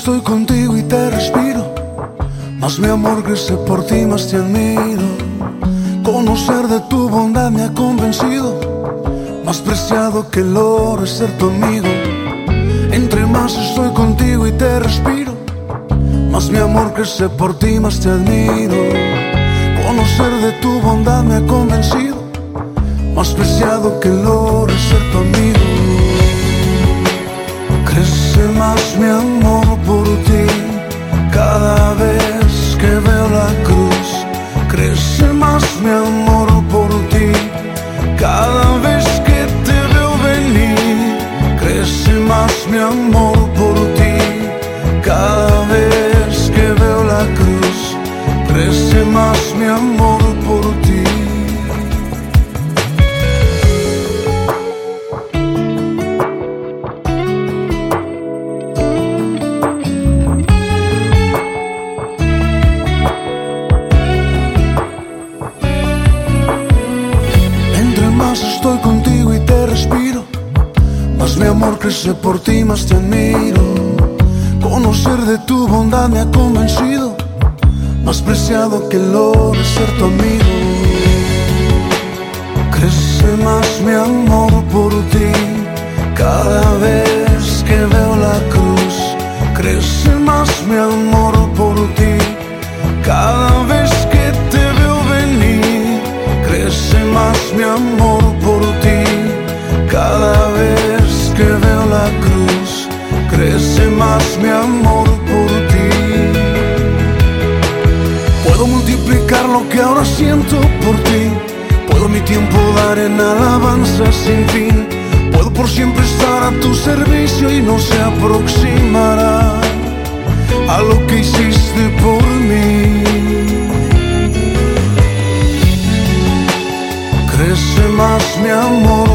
estoy contigo y te respiro, más mi amor crece por ti, más te admiro. Conocer de tu bondad me ha convencido, más preciado que el oro es ser tu amigo. Entre más estoy contigo y te respiro, más mi amor crece por ti, más te admiro. Conocer de tu bondad me ha convencido, más preciado que el oro es ser tu amigo. Crece más mi amor mi amor por ti cada vez que veo la cruz. Crece más mi amor por ti. Entre más estoy contigo mi amor crece por ti, más te admiro. Conocer de tu bondad me ha convencido, más preciado que el oro es ser tu amigo. Crece más mi amor por ti cada vez que veo la cruz. Crece más mi amor por ti cada vez que te veo venir. Crece más mi amor por ti más mi amor por ti. Puedo multiplicar lo que ahora siento por ti. Puedo mi tiempo dar en alabanza sin fin. Puedo por siempre estar a tu servicio y no se aproximará a lo que hiciste por mí. Crece más mi amor